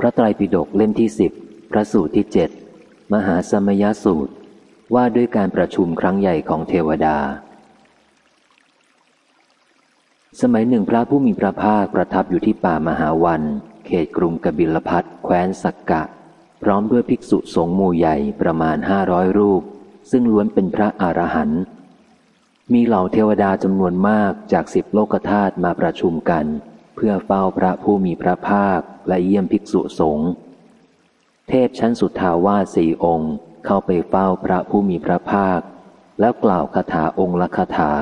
พระไตรปิฎกเล่มที่สิบพระสูตรที่เจ็ดมหาสมยสูตร ว่าด้วยการประชุมครั้งใหญ่ของเทวดา สมัยหนึ่งพระผู้มีพระภาคประทับอยู่ที่ป่ามหาวัน เขตกรุงกบิลพัทแคว้นสักกะ พร้อมด้วยภิกษุสงฆ์หมู่ใหญ่ประมาณห้าร้อยรูป ซึ่งล้วนเป็นพระอรหันต์มีเหล่าเทวดาจำนวนมากจากสิบโลกธาตุมาประชุมกัน เพื่อเฝ้าพระผู้มีพระภาคและเยี่ยมภิกษุสงฆ์เทพชั้นสุดทาวาสี่องค์เข้าไปเฝ้าพระผู้มีพระภาค แล้วกล่าวคาถาองค์ละคาถา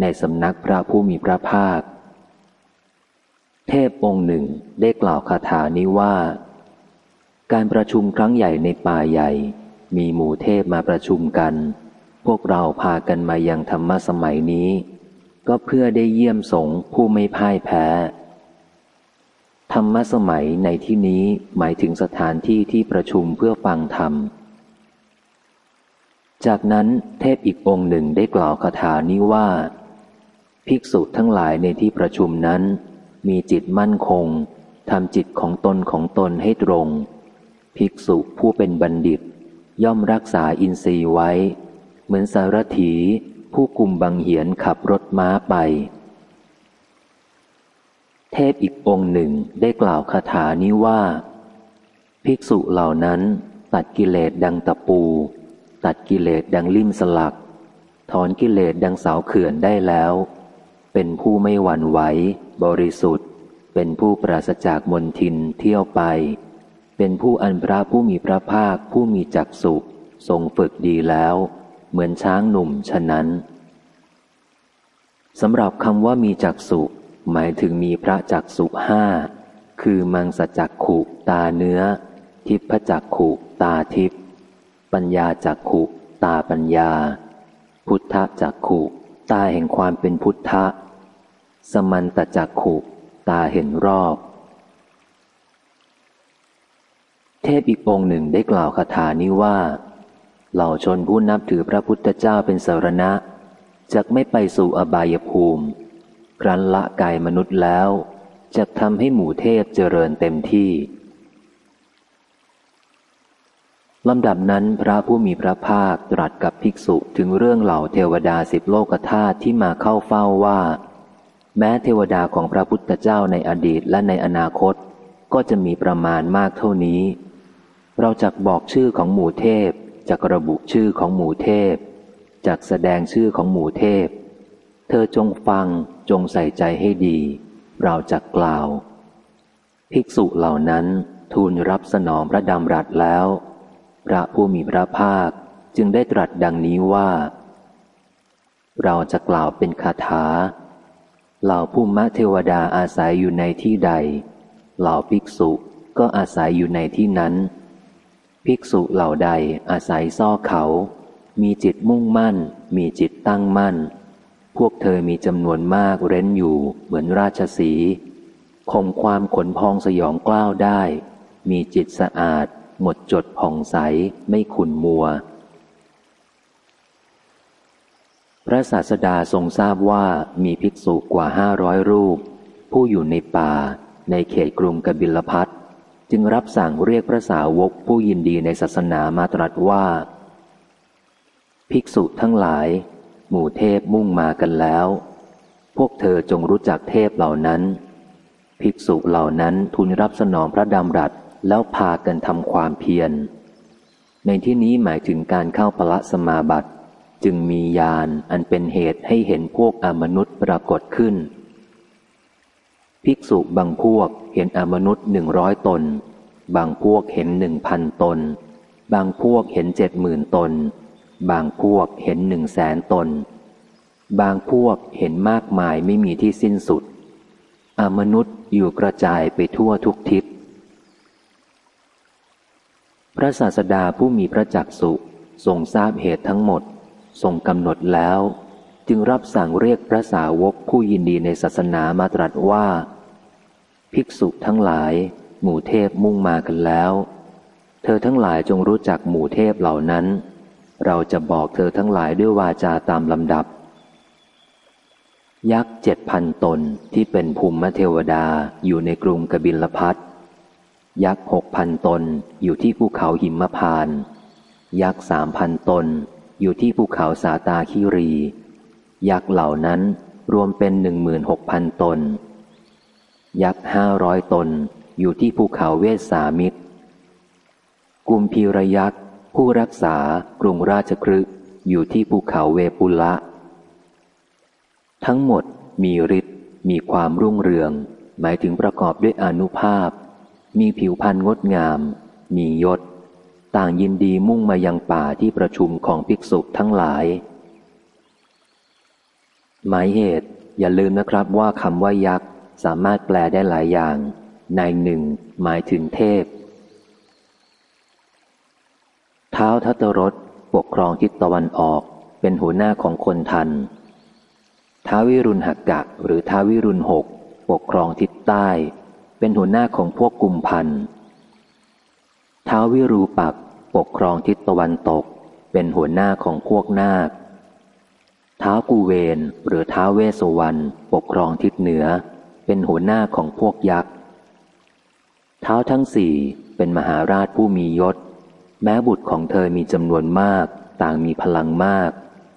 ในสำนักพระผู้มีพระภาค เทพองค์หนึ่งได้กล่าวคาถานี้ว่า การประชุมครั้งใหญ่ในป่าใหญ่ มีหมู่เทพมาประชุมกัน พวกเราพากันมายังธรรมสมัยนี้ ก็เพื่อได้เยี่ยมสงฆ์ผู้ไม่พ่ายแพ้ ธรรมสมัยในที่นี้หมายถึงสถานที่ที่ประชุมเพื่อฟังธรรม จากนั้นเทพอีกองค์หนึ่งได้กล่าวคาถานี้ว่า ภิกษุทั้งหลายในที่ประชุมนั้น มีจิตมั่นคงทำจิตของตนของตนให้ตรง ภิกษุผู้เป็นบัณฑิต ย่อมรักษาอินทรีย์ไว้ เหมือนสารถีผู้กุมบังเหียนขับรถม้าไป เทพอีกองค์หนึ่งได้กล่าวคาถานี้ว่า ภิกษุเหล่านั้น ตัดกิเลสดังตะปู ตัดกิเลสดังลิ่มสลัก ถอนกิเลสดังเสาเขื่อนได้แล้ว เป็นผู้ไม่หวั่นไหวบริสุทธิ์ เป็นผู้ปราศจากมนทินเที่ยวไป เป็นผู้อันพระผู้มีพระภาคผู้มีจักสุทรงฝึกดีแล้ว เหมือนช้างหนุ่มฉะนั้นสำหรับคำว่ามีจักสุ หมายถึงมีพระจักสุห้า คือมังสจักขุตาเนื้อ ทิพจักขุตาทิพปัญญาจักขุตาปัญญา พุทธจักขุตาแห่งความเป็นพุทธะ สมันตจักขุตาเห็นรอบ เทพอีกองหนึ่งได้กล่าวคาถานี้ว่า เหล่าชนผู้นับถือพระพุทธเจ้าเป็นสารณะจะไม่ไปสู่อบายภูมิ ครั้นละกายมนุษย์แล้วจะทำให้หมู่เทพเจริญเต็มที่ลำดับนั้นพระผู้มีพระภาคตรัสกับภิกษุถึงเรื่องเหล่าเทวดาสิบโลกธาตุที่มาเข้าเฝ้าว่า แม้เทวดาของพระพุทธเจ้าในอดีตและในอนาคต ก็จะมีประมาณมากเท่านี้ เราจะบอกชื่อของหมู่เทพจะระบุชื่อของหมู่เทพจักแสดงชื่อของหมู่เทพ เธอจงฟังจงใส่ใจให้ดี เราจะกล่าว ภิกษุเหล่านั้นทูลรับสนองพระดำรัสแล้ว พระผู้มีพระภาคจึงได้ตรัสดังนี้ว่า เราจะกล่าวเป็นคาถา เหล่าภูมิเทวดาอาศัยอยู่ในที่ใด เหล่าภิกษุก็อาศัยอยู่ในที่นั้น ภิกษุเหล่าใดอาศัยซ่อเขา มีจิตมุ่งมั่น มีจิตตั้งมั่น พวกเธอมีจำนวนมากเร้นอยู่เหมือนราชสีข่มความขนพองสยองกล้าวได้ มีจิตสะอาด หมดจดผ่องใสไม่ขุนมัว พระศาสดาทรงทราบว่ามีภิกษุกว่าห้าร้อยรูป ผู้อยู่ในป่า ในเขตกรุงกบิลพัทจึงรับสั่งเรียกพระสาวกผู้ยินดีในศาสนามาตรัสว่า ภิกษุทั้งหลาย หมู่เทพมุ่งมากันแล้ว พวกเธอจงรู้จักเทพเหล่านั้น ภิกษุเหล่านั้นทูลรับสนองพระดำรัสแล้วพากันทำความเพียร ในที่นี้หมายถึงการเข้าพระสมาบัติจึงมียานอันเป็นเหตุให้เห็นพวกอมนุษย์ปรากฏขึ้น ภิกษุบางพวกเห็นอมนุษย์หนึ่งร้อยตน บางพวกเห็นหนึ่งพันตน บางพวกเห็นเจ็ดหมื่นตน บางพวกเห็นหนึ่งแสนตน บางพวกเห็นมากมายไม่มีที่สิ้นสุด อมนุษย์อยู่กระจายไปทั่วทุกทิศ พระศาสดาผู้มีพระจักสุทรงทราบเหตุทั้งหมด ทรงกำหนดแล้ว จึงรับสั่งเรียกพระสาวกผู้ยินดีในศาสนามาตรัสว่า ภิกษุทั้งหลาย หมู่เทพมุ่งมากันแล้ว เธอทั้งหลายจงรู้จักหมู่เทพเหล่านั้น เราจะบอกเธอทั้งหลายด้วยวาจาตามลำดับ ยักษ์เจ็ดพันตนที่เป็นภูมิเทวดาอยู่ในกรุงกบิลพัทยักษ์หกพันตนอยู่ที่ภูเขาหิมพาน ยักษ์สามพันตนอยู่ที่ภูเขาสาตาคิรี ยักษ์เหล่านั้นรวมเป็นหนึ่งหมื่นหกพันตน ยักษ์ห้าร้อยตนอยู่ที่ภูเขาเวสสามิตรกุมพีรยักษ์ ผู้รักษากรุงราชครึอยู่ที่ภูเขาเวปุละ ทั้งหมดมีฤทธิ์มีความรุ่งเรือง หมายถึงประกอบด้วยอนุภาพ มีผิวพรรณงดงาม มียศ ต่างยินดีมุ่งมายังป่าที่ประชุมของภิกษุทั้งหลาย หมายเหตุอย่าลืมนะครับว่าคำว่ายักษ์สามารถแปลได้หลายอย่าง ในหนึ่งหมายถึงเทพ เท้าทัตรสปกครองทิศตะวันออกเป็นหัวหน้าของคนทัน ท้าวิรุณหักกะหรือท้าวิรุณหกปกครองทิศใต้ เป็นหัวหน้าของพวกกุมพันท้าวิรูปักปกครองทิศตะวันตก เป็นหัวหน้าของพวกนาคท้ากูเวนหรือท้าเวสวรรณปกครองทิศเหนือ เป็นหัวหน้าของพวกยักษ์ เท้าทั้งสี่เป็นมหาราชผู้มียศ แม้บุตรของเธอมีจำนวนมาก ต่างมีพลังมาก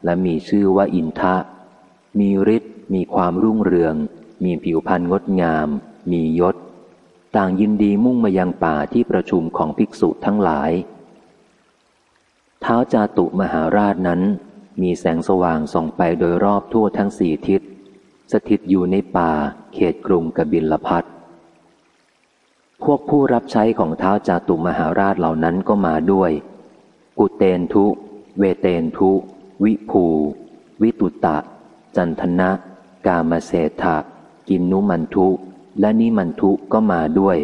และมีชื่อว่าอินทะ มีฤทธิ์มีความรุ่งเรือง มีผิวพรรณงดงาม มียศ ต่างยินดีมุ่งมายังป่าที่ประชุมของภิกษุทั้งหลาย เท้าจาตุมหาราชนั้น มีแสงสว่างส่องไปโดยรอบทั่วทั้งสี่ทิศ สถิตอยู่ในป่าเขตกรุงกบิลพัท พวกผู้รับใช้ของเท้าจาตุมหาราชเหล่านั้นก็มาด้วย กุเตนทุ เวเตนทุ วิภู วิตุตะ จันทนะ กามเศรษฐะกินนุมันทุ และนิมันทุก็มาด้วย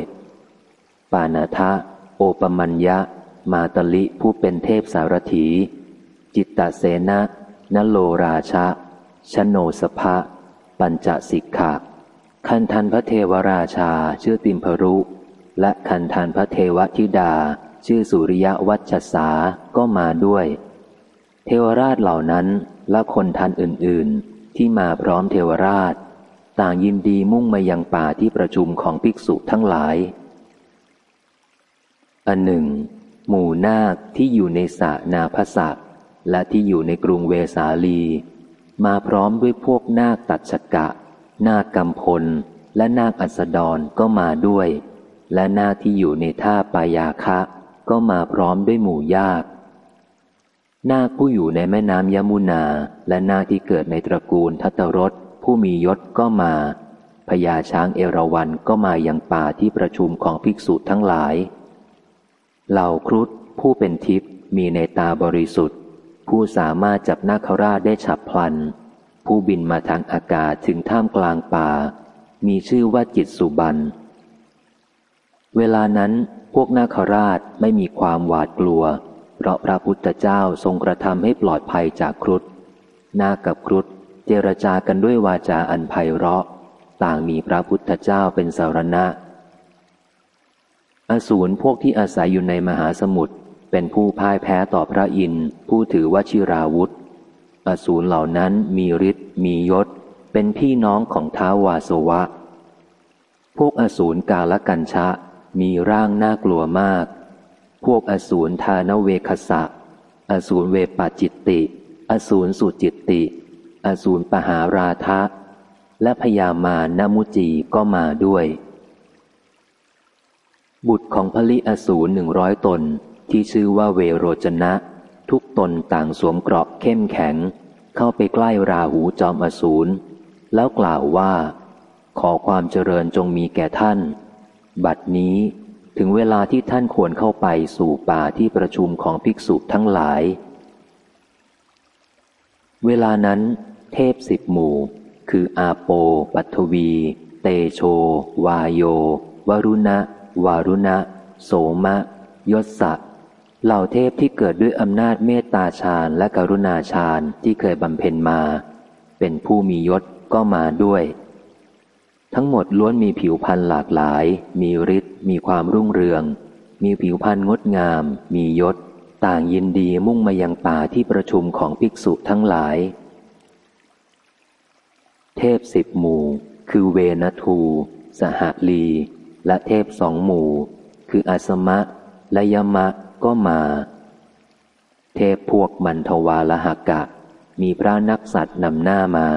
ปานาทะ โอปมัญญะ มาตลิผู้เป็นเทพสารถี จิตตเสนะนโลราชะ ชโนสภะ ปัญจสิกขะคันทันพระเทวราชาชื่อติมพรุ และคันทันพระเทวธิดา ชื่อสุริยวัชสาก็มาด้วย เทวราชเหล่านั้นและคนทันอื่นๆ ที่มาพร้อมเทวราช ต่างยินดีมุ่งมายังป่าที่ประชุมของภิกษุทั้งหลาย อันหนึ่ง หมู่นาคที่อยู่ในสระนาพสะและที่อยู่ในกรุงเวสาลี มาพร้อมด้วยพวกนาคตัดชกะ นาคกำพล และนาคอัสดรก็มาด้วย และนาที่อยู่ในท่าปายาคะก็มาพร้อมด้วยหมู่ญาตินาคผู้อยู่ในแม่น้ำยมุนา และนาคที่เกิดในตระกูลทัตรสผู้มียศก็มาพญาช้างเอราวันก็มาอย่างป่าที่ประชุมของภิกษุทั้งหลาย เหล่าครุฑผู้เป็นทิพย์มีในตาบริสุทธิ์ ผู้สามารถจับนาคราชได้ฉับพลัน ผู้บินมาทางอากาศถึงท่ามกลางป่า มีชื่อว่าจิตสุบัน เวลานั้นพวกนาคราชไม่มีความหวาดกลัว เพราะพระพุทธเจ้าทรงกระทำให้ปลอดภัยจากครุฑนากับครุฑเจรจากันด้วยวาจาอันไพเราะ ต่างมีพระพุทธเจ้าเป็นสารณะ อสูรพวกที่อาศัยอยู่ในมหาสมุทรเป็นผู้พ่ายแพ้ต่อพระอินทร์ผู้ถือวชิราวุธ อสูรเหล่านั้นมีฤทธิ์มียศ เป็นพี่น้องของท้าววาสวะ พวกอสูรกาลกัญชะ มีร่างน่ากลัวมาก พวกอสูรทานเวคสะ อสูรเวปาจิตติ อสูรสุจิตติ อสูรปหาราทะ และพยามานมุจีก็มาด้วย บุตรของพลิอสูรหนึ่งร้อยตนที่ชื่อว่าเวโรจนะ ทุกตนต่างสวมเกราะเข้มแข็ง เข้าไปใกล้ราหูจอมอสูรแล้วกล่าวว่า ขอความเจริญจงมีแก่ท่าน บัดนี้ถึงเวลาที่ท่านควรเข้าไปสู่ป่าที่ประชุมของภิกษุทั้งหลาย เวลานั้น เทพสิบหมู่ คืออาโป ปัทวี เตโช วาโย วรุณะ วารุณะ โสมะ ยศสะเหล่าเทพที่เกิดด้วยอำนาจเมตตาฌานและกรุณาฌานที่เคยบำเพ็ญมา เป็นผู้มียศก็มาด้วย ทั้งหมดล้วนมีผิวพรรณหลากหลาย มีฤทธิ์ มีความรุ่งเรือง มีผิวพรรณงดงาม มียศ ต่างยินดีมุ่งมายังป่าที่ประชุมของภิกษุทั้งหลาย เทพสิบหมู่ คือเวนทู สหลี และเทพสองหมู่ คืออาสมะ และยมะก็มา เทพพวกมันทวาลหกะ มีพระนักสัตว์นำหน้ามา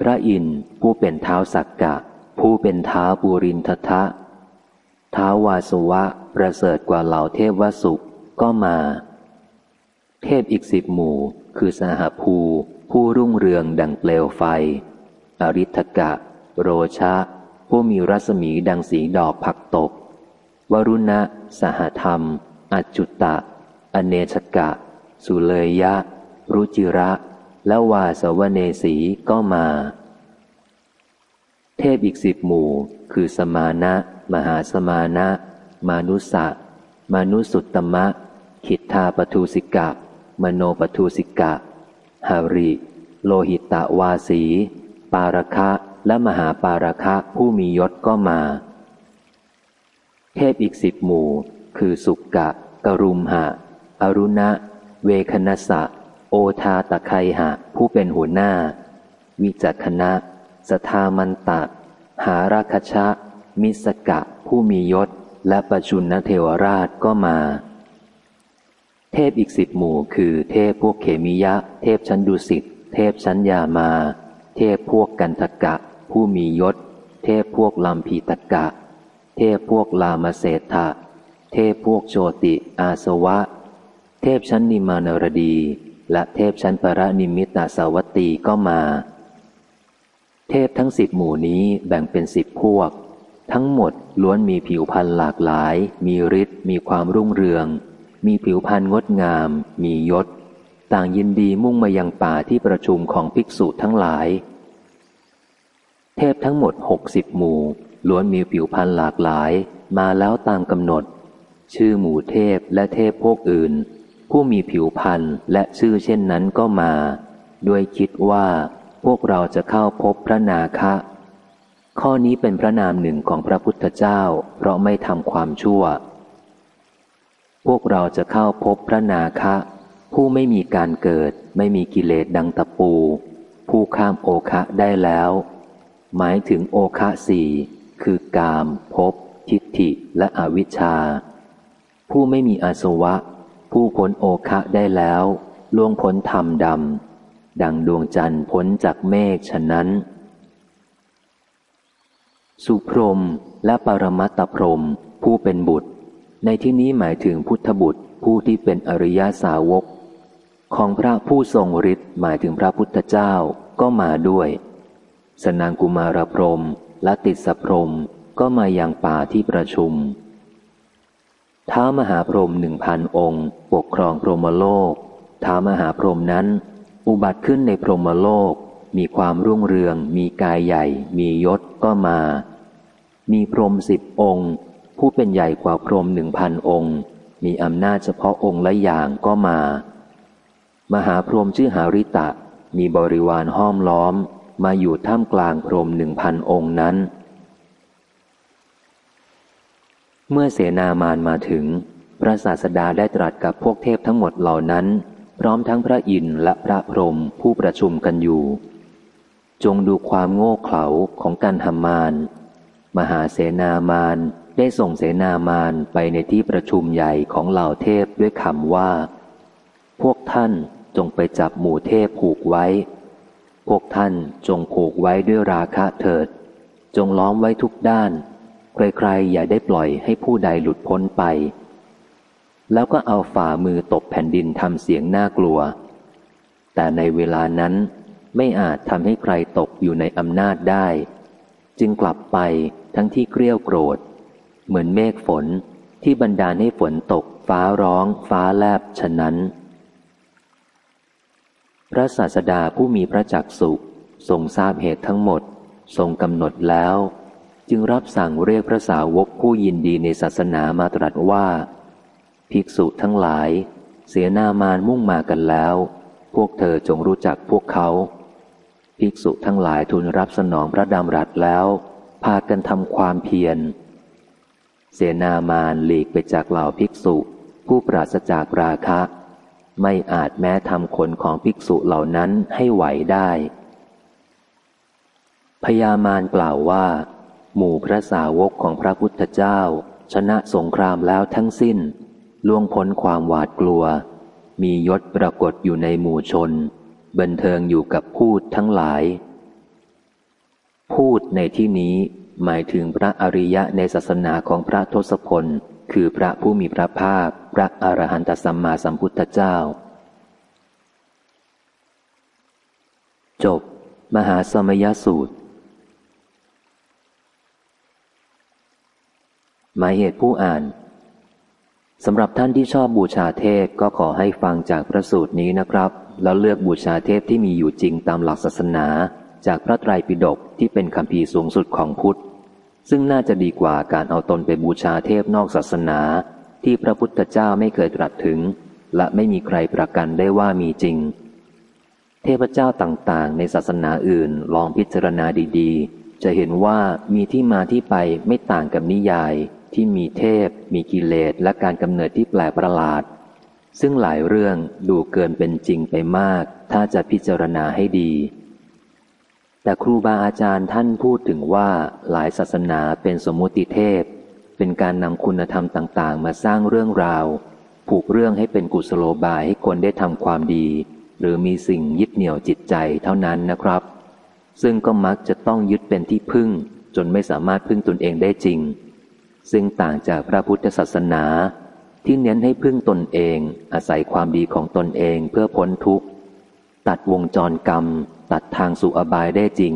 พระอินทร์ผู้เป็นเท้าสักกะ ผู้เป็นเท้าบูรินททะท้าวาสวะประเสริฐกว่าเหล่าเทพวสุก็มา เทพอีกสิบหมู่ คือสหภู ผู้รุ่งเรืองดังเปลวไฟ อริทกะ โรชะ ผู้มีรัศมีดังสีดอกผักตก วรุณะ สหธรรม อจจุตะ อเนชกะ สุเลยะ รุจิระ และวาสวเนสีก็มา เทพอีกสิบหมู่ คือสมานะ มหาสมานะ มานุสะมานุสุตตมะ ขิทธาปทูสิกะ มโนปทูสิกะ หาริ โลหิตะวาสี ปารคะและมหาปารคะผู้มียศก็มา เทพอีกสิบหมู่ คือสุกกะ กรุมหะ อรุณะ เวคณสะ โอทาตะไคหะ ผู้เป็นหัวหน้า วิจักคณะ สทามันตะหาราคชะ มิสกะ ผู้มียศ และประชุนเทวราชก็มา เทพอีกสิบหมู่คือเทพพวกเขมิยะ เทพชั้นดุสิต เทพชั้นยามา เทพพวกกันทกะ ผู้มียศ เทพพวกลัมพีตกะ เทพพวกลามเศธะเทพพวกโชติอาสวะ เทพชั้นนิมานรดี และเทพชั้นปรนิมิตาสาวัตตีก็มา เทพทั้งสิบหมู่นี้แบ่งเป็นสิบพวก ทั้งหมดล้วนมีผิวพรรณหลากหลาย มีฤทธิ์มีความรุ่งเรือง มีผิวพรรณงดงาม มียศ ต่างยินดีมุ่งมายังป่าที่ประชุมของภิกษุทั้งหลาย เทพทั้งหมดหกสิบหมู่ล้วนมีผิวพรรณหลากหลาย มาแล้วตามกำหนด ชื่อหมู่เทพและเทพพวกอื่น ผู้มีผิวพรรณและชื่อเช่นนั้นก็มา ด้วยคิดว่าพวกเราจะเข้าพบพระนาคะ ข้อนี้เป็นพระนามหนึ่งของพระพุทธเจ้า เพราะไม่ทำความชั่ว พวกเราจะเข้าพบพระนาคะ ผู้ไม่มีการเกิด ไม่มีกิเลสดังตะปู ผู้ข้ามโอคะได้แล้ว หมายถึงโอคะสี่คือกามภพทิฏฐิและอวิชชา ผู้ไม่มีอาสวะ ผู้พ้นโอคะได้แล้วล่วงพ้นธรรมดำ ดังดวงจันทร์พ้นจากเมฆฉะนั้น สุพรมและปรมัตตพรมผู้เป็นบุตร ในที่นี้หมายถึงพุทธบุตรผู้ที่เป็นอริยาสาวก ของพระผู้ทรงฤทธิ์หมายถึงพระพุทธเจ้าก็มาด้วย สนางกุมารพรมและติดสพรมก็มาอย่างป่าที่ประชุม ท้ามหาพรหมหนึ่งพันองค์ ปกครองพรหมโลก ท้ามหาพรหมนั้น อุบัติขึ้นในพรหมโลก มีความรุ่งเรือง มีกายใหญ่ มียศก็มา มีพรหมสิบองค์ ผู้เป็นใหญ่กว่าพรหมหนึ่งพันองค์ มีอำนาจเฉพาะองค์ละอย่างก็มา มหาพรหมชื่อหาริตะ มีบริวารห้อมล้อม มาอยู่ท่ามกลางพรหมหนึ่งพันองค์นั้น เมื่อเสนามานมาถึง พระศาสดาได้ตรัสกับพวกเทพทั้งหมดเหล่านั้น พร้อมทั้งพระอินทร์และพระพรหมผู้ประชุมกันอยู่ จงดูความโง่เขลาของการทำมาน มหาเสนามานได้ส่งเสนามานไปในที่ประชุมใหญ่ของเหล่าเทพด้วยคำว่า พวกท่านจงไปจับหมู่เทพผูกไว้ พวกท่านจงผูกไว้ด้วยราคะเถิด จงล้อมไว้ทุกด้าน ใครๆ อย่าได้ปล่อยให้ผู้ใดหลุดพ้นไป แล้วก็เอาฝ่ามือตบแผ่นดินทำเสียงน่ากลัว แต่ในเวลานั้นไม่อาจทำให้ใครตกอยู่ในอำนาจได้ จึงกลับไปทั้งที่เกลี้ยวโกรธ เหมือนเมฆฝนที่บรรดาให้ฝนตกฟ้าร้อง ฟ้าแลบฉะนั้น พระศาสดาผู้มีพระจักสุทรงทราบเหตุทั้งหมด ทรงกำหนดแล้ว จึงรับสั่งเรียกพระสาวกผู้ยินดีในศาสนามาตรัสว่า ภิกษุทั้งหลาย เสียนามานมุ่งมากันแล้ว พวกเธอจงรู้จักพวกเขา ภิกษุทั้งหลายทูลรับสนองพระดำรัสแล้ว พากันทำความเพียร เสนามานหลีกไปจากเหล่าภิกษุ ผู้ปราศจากราคะ ไม่อาจแม้ทำขนของภิกษุเหล่านั้นให้ไหวได้พญามารกล่าวว่า หมู่พระสาวกของพระพุทธเจ้า ชนะสงครามแล้วทั้งสิ้น ล่วงพ้นความหวาดกลัว มียศปรากฏอยู่ในหมู่ชน บันเทิงอยู่กับพูดทั้งหลาย พูดในที่นี้หมายถึงพระอริยะในศาสนาของพระทศพล คือพระผู้มีพระภาค พระอรหันตสัมมาสัมพุทธเจ้า จบ มหาสมยสูตร หมายเหตุผู้อ่านสำหรับท่านที่ชอบบูชาเทพก็ขอให้ฟังจากพระสูตรนี้นะครับ แล้วเลือกบูชาเทพที่มีอยู่จริงตามหลักศาสนา จากพระไตรปิฎกที่เป็นคำพีสูงสุดของพุทธ ซึ่งน่าจะดีกว่าการเอาตนไปบูชาเทพนอกศาสนา ที่พระพุทธเจ้าไม่เคยตรัสถึง และไม่มีใครประกันได้ว่ามีจริง เทพเจ้าต่างๆ ในศาสนาอื่นลองพิจารณาดีๆ จะเห็นว่ามีที่มาที่ไปไม่ต่างกับนิยาย ที่มีเทพ มีกิเลสและการกำเนิดที่แปลกประหลาด ซึ่งหลายเรื่องดูเกินเป็นจริงไปมาก ถ้าจะพิจารณาให้ดี แต่ครูบาอาจารย์ท่านพูดถึงว่าหลายศาสนาเป็นสมมุติเทพ เป็นการนำคุณธรรมต่าง ๆ มาสร้างเรื่องราว ผูกเรื่องให้เป็นกุศโลบายให้คนได้ทำความดี หรือมีสิ่งยึดเหนี่ยวจิตใจเท่านั้นนะครับ ซึ่งก็มักจะต้องยึดเป็นที่พึ่ง จนไม่สามารถพึ่งตนเองได้จริง ซึ่งต่างจากพระพุทธศาสนา ที่เน้นให้พึ่งตนเอง อาศัยความดีของตนเองเพื่อพ้นทุกข์ ตัดวงจรกรรม ตัดทางสู่อบายได้จริง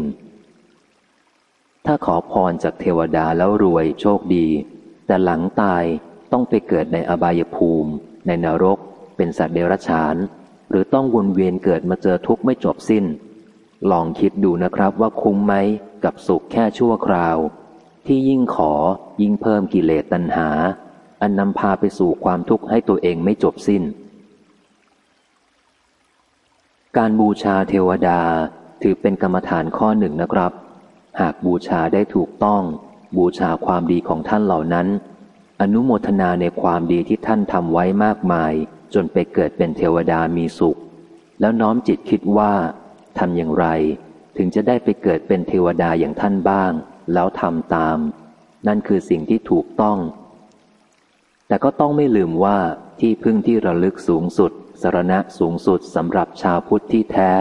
ถ้าขอพรจากเทวดาแล้วรวยโชคดี แต่หลังตายต้องไปเกิดในอบายภูมิ ในนรก เป็นสัตว์เดรัจฉาน หรือต้องวนเวียนเกิดมาเจอทุกข์ไม่จบสิ้น ลองคิดดูนะครับว่าคุ้มไหมกับสุขแค่ชั่วคราว ที่ยิ่งขอยิ่งเพิ่มกิเลสตัณหา อันนำพาไปสู่ความทุกข์ให้ตัวเองไม่จบสิ้น การบูชาเทวดาถือเป็นกรรมฐานข้อหนึ่งนะครับ หากบูชาได้ถูกต้อง บูชาความดีของท่านเหล่านั้น อนุโมทนาในความดีที่ท่านทำไว้มากมาย จนไปเกิดเป็นเทวดามีสุข แล้วน้อมจิตคิดว่าทำอย่างไร ถึงจะได้ไปเกิดเป็นเทวดาอย่างท่านบ้าง แล้วทำตาม นั่นคือสิ่งที่ถูกต้อง แต่ก็ต้องไม่ลืมว่าที่พึ่งที่ระลึกสูงสุด สรณะสูงสุดสำหรับชาวพุทธที่แท้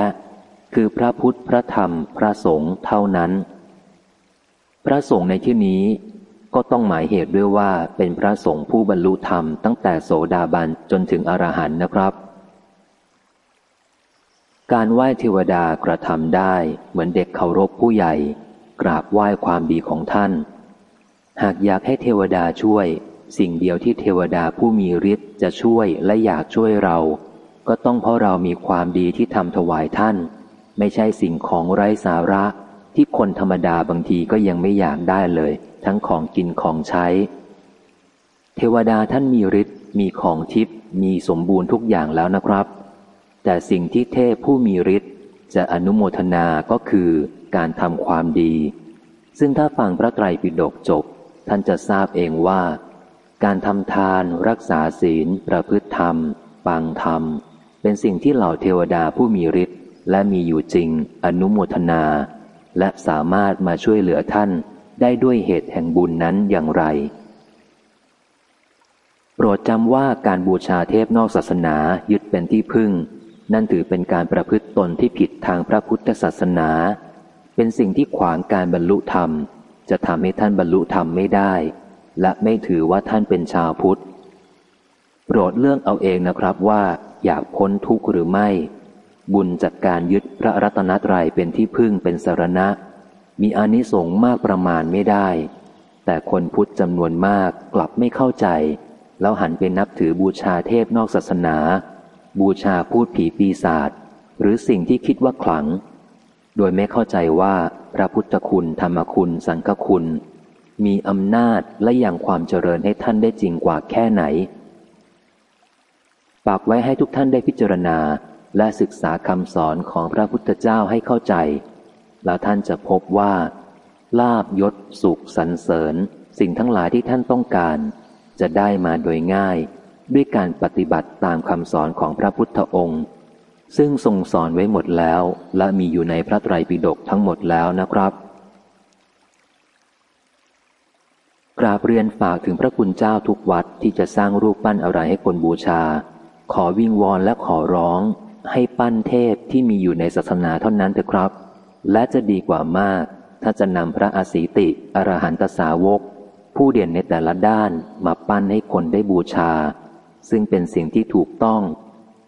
คือพระพุทธพระธรรมพระสงฆ์เท่านั้น พระสงฆ์ในที่นี้ก็ต้องหมายเหตุด้วยว่าเป็นพระสงฆ์ผู้บรรลุธรรมตั้งแต่โสดาบันจนถึงอรหันต์นะครับ การไหว้เทวดากระทำได้เหมือนเด็กเคารพผู้ใหญ่ กราบไหว้ความดีของท่าน หากอยากให้เทวดาช่วย สิ่งเดียวที่เทวดาผู้มีฤทธิ์จะช่วยและอยากช่วยเรา ก็ต้องเพราะเรามีความดีที่ทำถวายท่าน ไม่ใช่สิ่งของไร้สาระที่คนธรรมดาบางทีก็ยังไม่อยากได้เลย ทั้งของกินของใช้ เทวดาท่านมีฤทธิ์มีของทิพย์มีสมบูรณ์ทุกอย่างแล้วนะครับ แต่สิ่งที่เทพผู้มีฤทธิ์จะอนุโมทนาก็คือ การทำความดี ซึ่งถ้าฟังพระไตรปิฎกจบ ท่านจะทราบเองว่า การทำทานรักษาศีล ประพฤติธรรมปังธรรม เป็นสิ่งที่เหล่าเทวดาผู้มีฤทธิ์และมีอยู่จริง อนุโมทนา และสามารถมาช่วยเหลือท่านได้ด้วยเหตุแห่งบุญนั้นอย่างไร โปรดจำว่าการบูชาเทพนอกศาสนายึดเป็นที่พึ่ง นั่นถือเป็นการประพฤติตนที่ผิดทางพระพุทธศาสนา เป็นสิ่งที่ขวางการบรรลุธรรม จะทำให้ท่านบรรลุธรรมไม่ได้ และไม่ถือว่าท่านเป็นชาวพุทธ โปรดเลือกเอาเองนะครับว่า อยากพ้นทุกข์หรือไม่ บุญจากการยึดพระรัตนตรัยเป็นที่พึ่งเป็นสารณะ มีอานิสงส์มากประมาณไม่ได้ แต่คนพุทธจำนวนมากกลับไม่เข้าใจ แล้วหันไปนับถือบูชาเทพนอกศาสนา บูชาพูดผีปีศาจหรือสิ่งที่คิดว่าขลัง โดยไม่เข้าใจว่าพระพุทธคุณธรรมคุณสังฆคุณ มีอำนาจและอย่างความเจริญให้ท่านได้จริงกว่าแค่ไหนฝากไว้ให้ทุกท่านได้พิจารณาและศึกษาคำสอนของพระพุทธเจ้าให้เข้าใจ แล้วท่านจะพบว่า ลาบยศสุขสรรเสริญ สิ่งทั้งหลายที่ท่านต้องการ จะได้มาโดยง่าย ด้วยการปฏิบัติตามคำสอนของพระพุทธองค์ ซึ่งทรงสอนไว้หมดแล้ว และมีอยู่ในพระไตรปิฎกทั้งหมดแล้วนะครับใคราบเรียนฝากถึงพระคุณเจ้าทุกวัดที่จะสร้างรูปปั้นอะไรให้คนบูชา ขอวิงวอนและขอร้อง ให้ปั้นเทพที่มีอยู่ในศาสนาเท่านั้นเถอะครับ และจะดีกว่ามาก ถ้าจะนำพระอาศิติอรหันตสาวก ผู้เด่นในแต่ละด้านมาปั้นให้คนได้บูชา ซึ่งเป็นสิ่งที่ถูกต้อง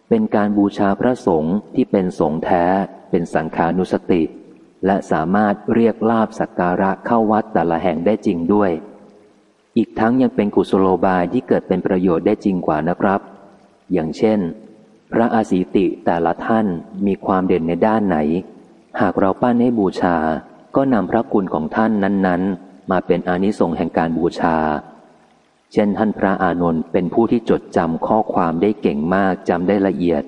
เป็นการบูชาพระสงฆ์ที่เป็นสงฆ์แท้ เป็นสังขานุสติ และสามารถเรียกลาบสักการะเข้าวัดแต่ละแห่งได้จริงด้วย อีกทั้งยังเป็นกุศโลบายที่เกิดเป็นประโยชน์ได้จริงกว่านะครับ อย่างเช่น พระอาศิติแต่ละท่านมีความเด่นในด้านไหน หากเราปั้นให้บูชา ก็นำพระคุณของท่านนั้น ๆ มาเป็นอานิสงส์แห่งการบูชา เช่นท่านพระอานนท์เป็นผู้ที่จดจำข้อความได้เก่งมากจำได้ละเอียด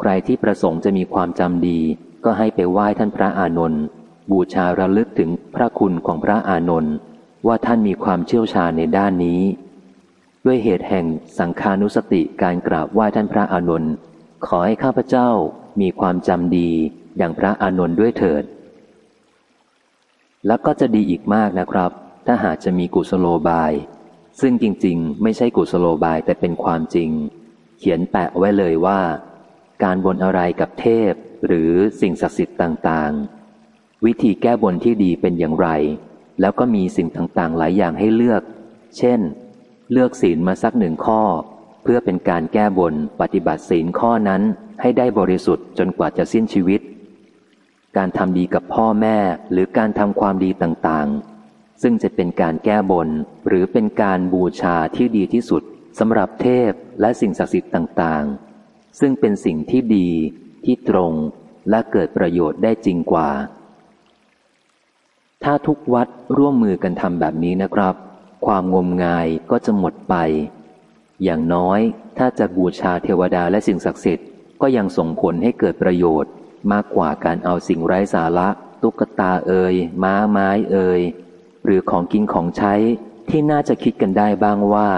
ใครที่ประสงค์จะมีความจำดี ก็ให้ไปไหว้ท่านพระอานนท์บูชาระลึกถึงพระคุณของพระอานนท์ว่าท่านมีความเชี่ยวชาญในด้านนี้ ด้วยเหตุแห่งสังคานุสติการกราบไหว้ท่านพระอานนท์ขอให้ข้าพเจ้ามีความจำดีอย่างพระอานนท์ด้วยเถิด แล้วก็จะดีอีกมากนะครับ ถ้าหากจะมีกุศโลบาย ซึ่งจริงๆ ไม่ใช่กุศโลบายแต่เป็นความจริง เขียนแปะไว้เลยว่า การบนอะไรกับเทพ หรือสิ่งศักดิ์สิทธิ์ต่างๆ วิธีแก้บนที่ดีเป็นอย่างไร แล้วก็มีสิ่งต่างๆ หลายอย่างให้เลือก เช่น เลือกศีลมาสักหนึ่งข้อ เพื่อเป็นการแก้บนปฏิบัติศีลข้อนั้นให้ได้บริสุทธิ์จนกว่าจะสิ้นชีวิต การทำดีกับพ่อแม่หรือการทำความดีต่างๆ ซึ่งจะเป็นการแก้บนหรือเป็นการบูชาที่ดีที่สุดสำหรับเทพและสิ่งศักดิ์สิทธิ์ต่างๆ ซึ่งเป็นสิ่งที่ดีที่ตรงและเกิดประโยชน์ได้จริงกว่า ถ้าทุกวัดร่วมมือกันทำแบบนี้นะครับ ความงมงายก็จะหมดไป อย่างน้อยถ้าจะบูชาเทวดาและสิ่งศักดิ์สิทธิ์ก็ยังส่งผลให้เกิดประโยชน์ มากกว่าการเอาสิ่งไร้สาระ ตุ๊กตาเอ่ยม้าไม้เอ่ย หรือของกินของใช้ที่น่าจะคิดกันได้บ้างว่า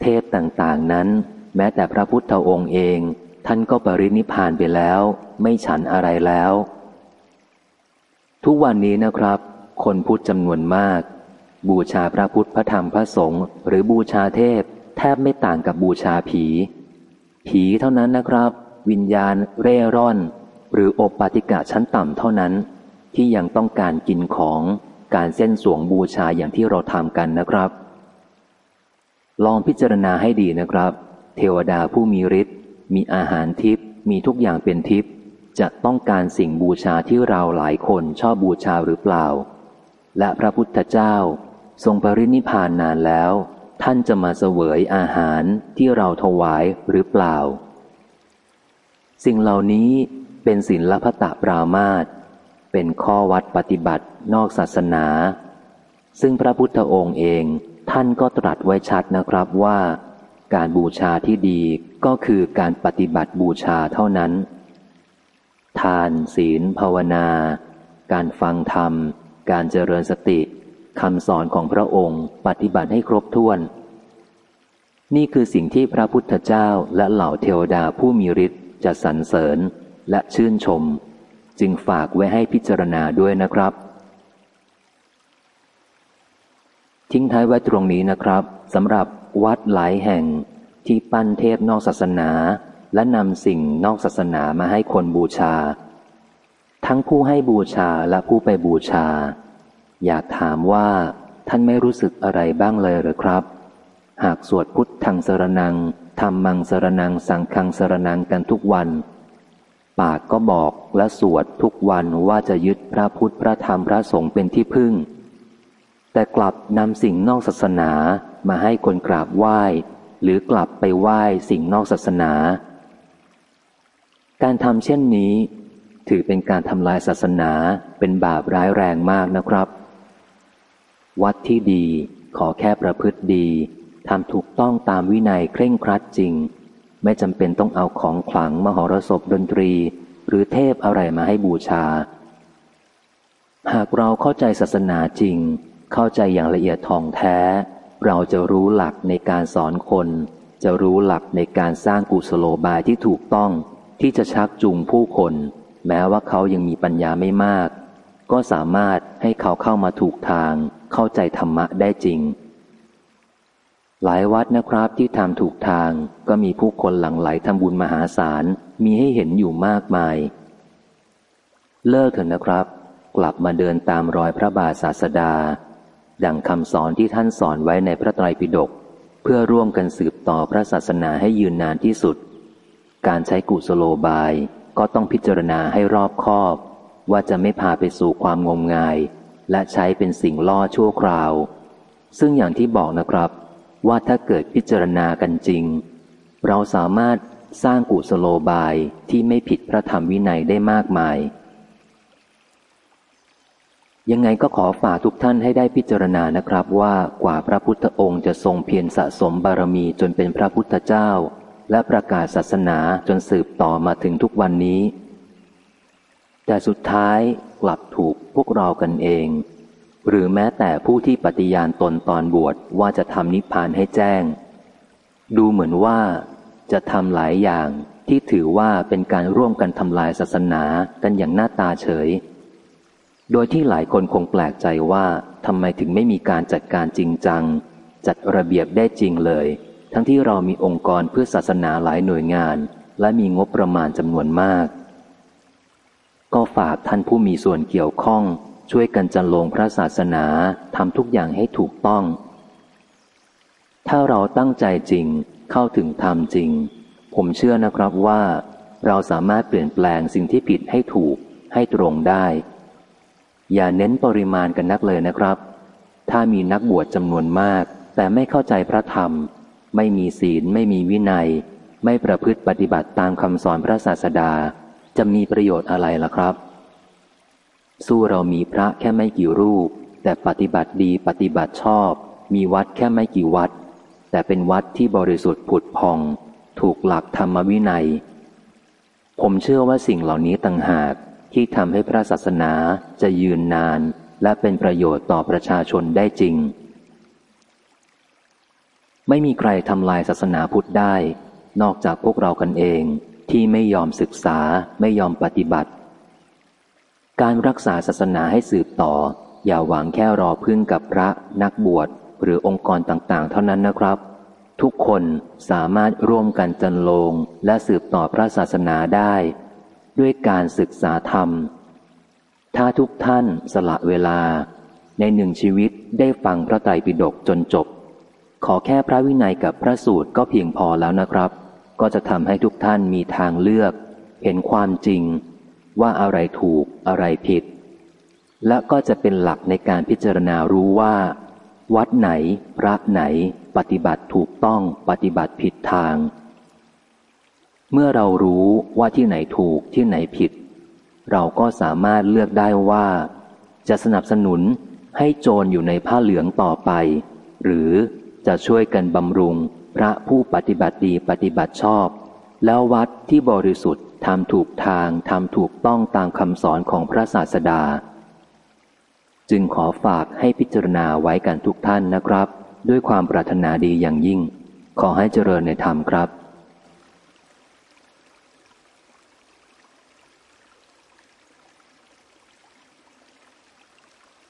เทพต่างๆนั้น แม้แต่พระพุทธองค์เอง ท่านก็ปรินิพานไปแล้ว ไม่ฉันอะไรแล้ว ทุกวันนี้นะครับ คนพุทธจำนวนมาก บูชาพระพุทธพระธรรมพระสงฆ์หรือบูชาเทพ แทบไม่ต่างกับบูชาผี ผีเท่านั้นนะครับ วิญญาณเร่ร่อน หรืออปปาติกะชั้นต่ำเท่านั้น ที่ยังต้องการกินของ การเส้นสวงบูชาอย่างที่เราทำกันนะครับ ลองพิจารณาให้ดีนะครับ เทวดาผู้มีฤทธิ์มีอาหารทิพย์มีทุกอย่างเป็นทิพย์จะต้องการสิ่งบูชาที่เราหลายคนชอบบูชาหรือเปล่า และพระพุทธเจ้า ทรงปรินิพานนานแล้ว ท่านจะมาเสวยอาหารที่เราถวายหรือเปล่า สิ่งเหล่านี้เป็นศิลปตะปรามาต เป็นข้อวัดปฏิบัตินอกศาสนา ซึ่งพระพุทธองค์เองท่านก็ตรัสไว้ชัดนะครับว่า การบูชาที่ดีก็คือการปฏิบัติบูชาเท่านั้น ทานศีล ภาวนา การฟังธรรม การเจริญสติคำสอนของพระองค์ปฏิบัติให้ครบถ้วน นี่คือสิ่งที่พระพุทธเจ้าและเหล่าเทวดาผู้มีฤทธิ์จะสรรเสริญและชื่นชม จึงฝากไว้ให้พิจารณาด้วยนะครับ ทิ้งท้ายไว้ตรงนี้นะครับสำหรับวัดหลายแห่งที่ปั้นเทพนอกศาสนา และนำสิ่งนอกศาสนามาให้คนบูชา ทั้งผู้ให้บูชาและผู้ไปบูชา อยากถามว่าท่านไม่รู้สึกอะไรบ้างเลยหรือครับ หากสวดพุทธังสรนังธรรมังสรนังสังฆังสรนังกันทุกวัน ปากก็บอกและสวดทุกวันว่าจะยึดพระพุทธพระธรรมพระสงฆ์เป็นที่พึ่ง แต่กลับนำสิ่งนอกศาสนามาให้คนกราบไหว้ หรือกลับไปไหว้สิ่งนอกศาสนา การทำเช่นนี้ ถือเป็นการทำลายศาสนาเป็นบาปร้ายแรงมากนะครับ วัดที่ดีขอแค่ประพฤติดีทำถูกต้องตามวินัยเคร่งครัดจริง ไม่จำเป็นต้องเอาของขลังมหรสพดนตรี หรือเทพอะไรมาให้บูชา หากเราเข้าใจศาสนาจริง เข้าใจอย่างละเอียดทองแท้ เราจะรู้หลักในการสอนคน จะรู้หลักในการสร้างกุศโลบายที่ถูกต้อง ที่จะชักจูงผู้คน แม้ว่าเขายังมีปัญญาไม่มาก ก็สามารถให้เขาเข้ามาถูกทาง เข้าใจธรรมะได้จริง หลายวัดนะครับที่ทำถูกทางก็มีผู้คนหลั่งไหลทำบุญมหาศาลมีให้เห็นอยู่มากมาย เลิกเถอะนะครับ กลับมาเดินตามรอยพระบาทศาสดา ดังคำสอนที่ท่านสอนไว้ในพระไตรปิฎกเพื่อร่วมกันสืบต่อพระศาสนาให้ยืนนานที่สุด การใช้กุศโลบายก็ต้องพิจารณาให้รอบคอบ ว่าจะไม่พาไปสู่ความงมงาย และใช้เป็นสิ่งล่อชั่วคราว ซึ่งอย่างที่บอกนะครับ ว่าถ้าเกิดพิจารณากันจริง เราสามารถสร้างกุศโลบายที่ไม่ผิดพระธรรมวินัยได้มากมาย ยังไงก็ขอฝากทุกท่านให้ได้พิจารณานะครับว่ากว่าพระพุทธองค์จะทรงเพียรสะสมบารมีจนเป็นพระพุทธเจ้า และประกาศศาสนาจนสืบต่อมาถึงทุกวันนี้ แต่สุดท้ายกลับถูกพวกเรากันเอง หรือแม้แต่ผู้ที่ปฏิญาณตนตอนบวชว่าจะทำนิพพานให้แจ้ง ดูเหมือนว่า จะทำหลายอย่างที่ถือว่าเป็นการร่วมกันทำลายศาสนากันอย่างหน้าตาเฉย โดยที่หลายคนคงแปลกใจว่าทำไมถึงไม่มีการจัดการจริงจัง จัดระเบียบได้จริงเลย ทั้งที่เรามีองค์กรเพื่อศาสนาหลายหน่วยงาน และมีงบประมาณจำนวนมาก ก็ฝากท่านผู้มีส่วนเกี่ยวข้อง ช่วยกันจันลงพระศาสนาทำทุกอย่างให้ถูกต้อง ถ้าเราตั้งใจจริงเข้าถึงธรรมจริง ผมเชื่อนะครับว่า เราสามารถเปลี่ยนแปลงสิ่งที่ผิดให้ถูกให้ตรงได้ อย่าเน้นปริมาณกันนักเลยนะครับ ถ้ามีนักบวชจำนวนมาก แต่ไม่เข้าใจพระธรรม ไม่มีศีลไม่มีวินัย ไม่ประพฤติปฏิบัติตามคำสอนพระศาสดา จะมีประโยชน์อะไรล่ะครับ สู้เรามีพระแค่ไม่กี่รูป แต่ปฏิบัติดีปฏิบัติชอบ มีวัดแค่ไม่กี่วัด แต่เป็นวัดที่บริสุทธิ์ผุดพอง ถูกหลักธรรมวินัย ผมเชื่อว่าสิ่งเหล่านี้ต่างหากที่ทำให้พระศาสนาจะยืนนาน และเป็นประโยชน์ต่อประชาชนได้จริง ไม่มีใครทำลายศาสนาพุทธได้ นอกจากพวกเรากันเองที่ไม่ยอมศึกษาไม่ยอมปฏิบัติ การรักษาศาสนาให้สืบต่อ อย่าหวังแค่รอพึ่งกับพระนักบวช หรือองค์กรต่างๆ เท่านั้นนะครับ ทุกคนสามารถร่วมกันจันโลงและสืบต่อพระศาสนาได้ ด้วยการศึกษาธรรม ถ้าทุกท่านสละเวลา ในหนึ่งชีวิตได้ฟังพระไตรปิฎกจนจบ ขอแค่พระวินัยกับพระสูตรก็เพียงพอแล้วนะครับ ก็จะทำให้ทุกท่านมีทางเลือก เห็นความจริง ว่าอะไรถูกอะไรผิด และก็จะเป็นหลักในการพิจารณารู้ว่า วัดไหน พระไหน ปฏิบัติถูกต้องปฏิบัติผิดทาง เมื่อเรารู้ว่าที่ไหนถูกที่ไหนผิด เราก็สามารถเลือกได้ว่า จะสนับสนุนให้โจรอยู่ในผ้าเหลืองต่อไป หรือจะช่วยกันบำรุงพระผู้ปฏิบัติดีปฏิบัติชอบ แล้ววัดที่บริสุทธิ์ ทำถูกทาง ทำถูกต้องตามคำสอนของพระศาสดา จึงขอฝากให้พิจารณาไว้กันทุกท่านนะครับ ด้วยความปรารถนาดีอย่างยิ่ง ขอให้เจริญในธรรมครับ